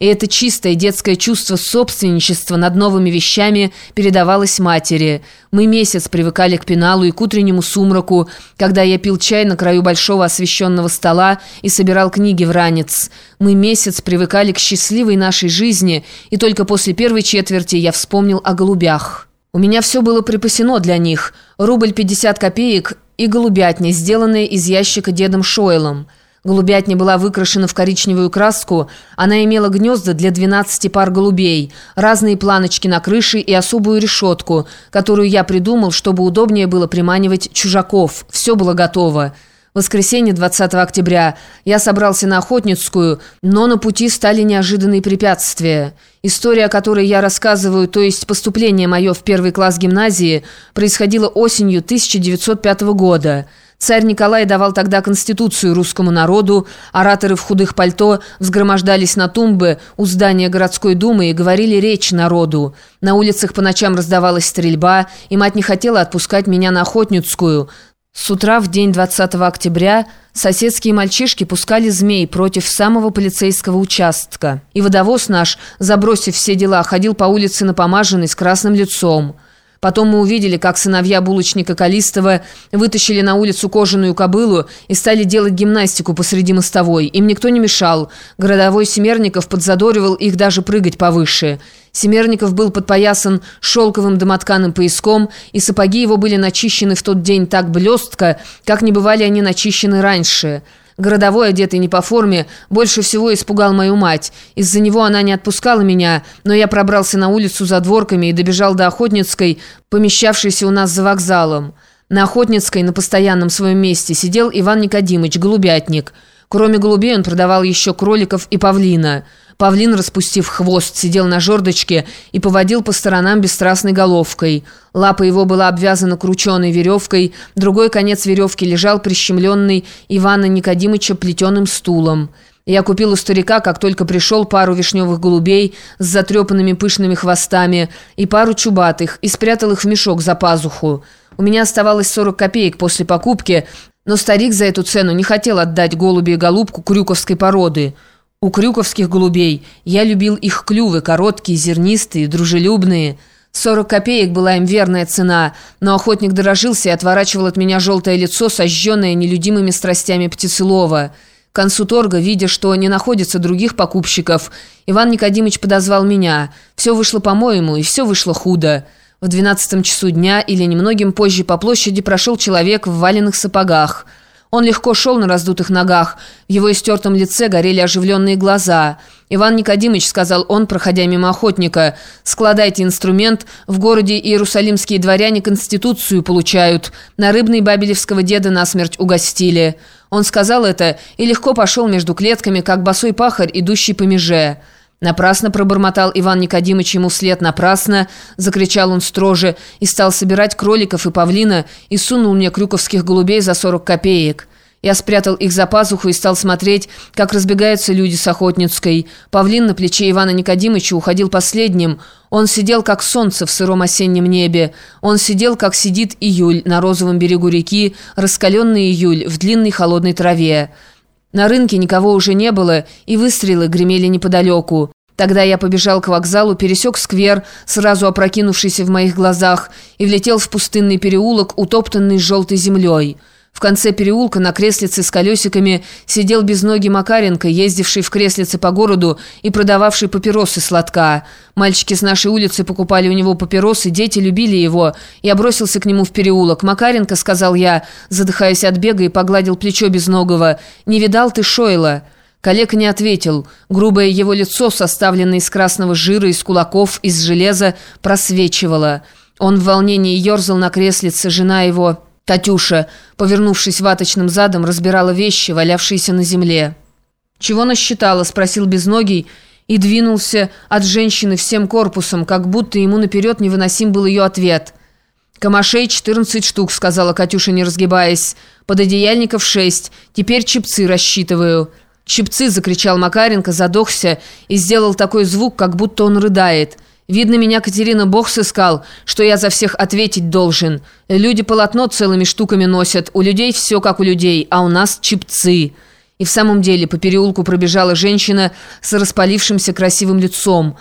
И это чистое детское чувство собственничества над новыми вещами передавалось матери. Мы месяц привыкали к пеналу и к утреннему сумраку, когда я пил чай на краю большого освещенного стола и собирал книги в ранец. Мы месяц привыкали к счастливой нашей жизни, и только после первой четверти я вспомнил о голубях. У меня все было припасено для них. Рубль 50 копеек и голубятня, сделанные из ящика дедом Шойлом – Голубятня была выкрашена в коричневую краску, она имела гнезда для 12 пар голубей, разные планочки на крыше и особую решетку, которую я придумал, чтобы удобнее было приманивать чужаков. Все было готово. Воскресенье 20 октября я собрался на Охотницкую, но на пути стали неожиданные препятствия. История, о которой я рассказываю, то есть поступление мое в первый класс гимназии, происходило осенью 1905 года. Царь Николай давал тогда конституцию русскому народу, ораторы в худых пальто взгромождались на тумбы у здания городской думы и говорили речь народу. На улицах по ночам раздавалась стрельба, и мать не хотела отпускать меня на Охотницкую. С утра в день 20 октября соседские мальчишки пускали змей против самого полицейского участка. И водовоз наш, забросив все дела, ходил по улице напомаженный с красным лицом. Потом мы увидели, как сыновья булочника Калистова вытащили на улицу кожаную кобылу и стали делать гимнастику посреди мостовой. Им никто не мешал. Городовой Семерников подзадоривал их даже прыгать повыше. Семерников был подпоясан шелковым домотканым пояском, и сапоги его были начищены в тот день так блестко, как не бывали они начищены раньше». Городовой, одетый не по форме, больше всего испугал мою мать. Из-за него она не отпускала меня, но я пробрался на улицу за дворками и добежал до Охотницкой, помещавшейся у нас за вокзалом. На Охотницкой, на постоянном своем месте, сидел Иван Никодимыч, голубятник. Кроме голубей он продавал еще кроликов и павлина. Павлин, распустив хвост, сидел на жердочке и поводил по сторонам бесстрастной головкой. Лапа его была обвязана крученой веревкой, другой конец веревки лежал прищемленный Ивана Никодимыча плетеным стулом. Я купил у старика, как только пришел, пару вишневых голубей с затрепанными пышными хвостами и пару чубатых, и спрятал их в мешок за пазуху. У меня оставалось 40 копеек после покупки, но старик за эту цену не хотел отдать голуби и голубку крюковской породы. У крюковских голубей я любил их клювы, короткие, зернистые, дружелюбные. 40 копеек была им верная цена, но охотник дорожился и отворачивал от меня желтое лицо, сожженное нелюдимыми страстями птицелова. К концу торга, видя, что не находится других покупщиков, Иван Никодимович подозвал меня. Все вышло по-моему, и все вышло худо. В двенадцатом часу дня или немногим позже по площади прошел человек в валенных сапогах – он легко шел на раздутых ногах. В его истертом лице горели оживленные глаза. «Иван Никодимович», — сказал он, проходя мимо охотника, — «складайте инструмент. В городе иерусалимские дворяне конституцию получают. На рыбной бабелевского деда насмерть угостили». Он сказал это и легко пошел между клетками, как босой пахарь, идущий по меже. «Напрасно пробормотал Иван Никодимович ему след, напрасно!» – закричал он строже и стал собирать кроликов и павлина и сунул мне крюковских голубей за 40 копеек. Я спрятал их за пазуху и стал смотреть, как разбегаются люди с Охотницкой. Павлин на плече Ивана Никодимовича уходил последним. Он сидел, как солнце в сыром осеннем небе. Он сидел, как сидит июль на розовом берегу реки, раскаленный июль в длинной холодной траве. На рынке никого уже не было, и выстрелы гремели неподалеку. Тогда я побежал к вокзалу, пересек сквер, сразу опрокинувшийся в моих глазах, и влетел в пустынный переулок, утоптанный желтой землей. В конце переулка на креслице с колесиками сидел безногий Макаренко, ездивший в креслице по городу и продававший папиросы сладка. Мальчики с нашей улицы покупали у него папиросы, дети любили его. Я бросился к нему в переулок. «Макаренко», — сказал я, задыхаясь от бега и погладил плечо безногого, — «не видал ты Шойла?» Коллега не ответил. Грубое его лицо, составленное из красного жира, из кулаков, из железа, просвечивало. Он в волнении ерзал на креслице, жена его... Татюша, повернувшись ваточным задом, разбирала вещи, валявшиеся на земле. «Чего насчитала?» – спросил Безногий и двинулся от женщины всем корпусом, как будто ему наперед невыносим был ее ответ. «Камашей 14 штук», – сказала Катюша, не разгибаясь. «Пододеяльников шесть. Теперь чипцы рассчитываю». «Чипцы!» – закричал Макаренко, задохся и сделал такой звук, как будто он рыдает – Видно, меня Катерина Бог сыскал, что я за всех ответить должен. Люди полотно целыми штуками носят, у людей все как у людей, а у нас чипцы». И в самом деле по переулку пробежала женщина с распалившимся красивым лицом.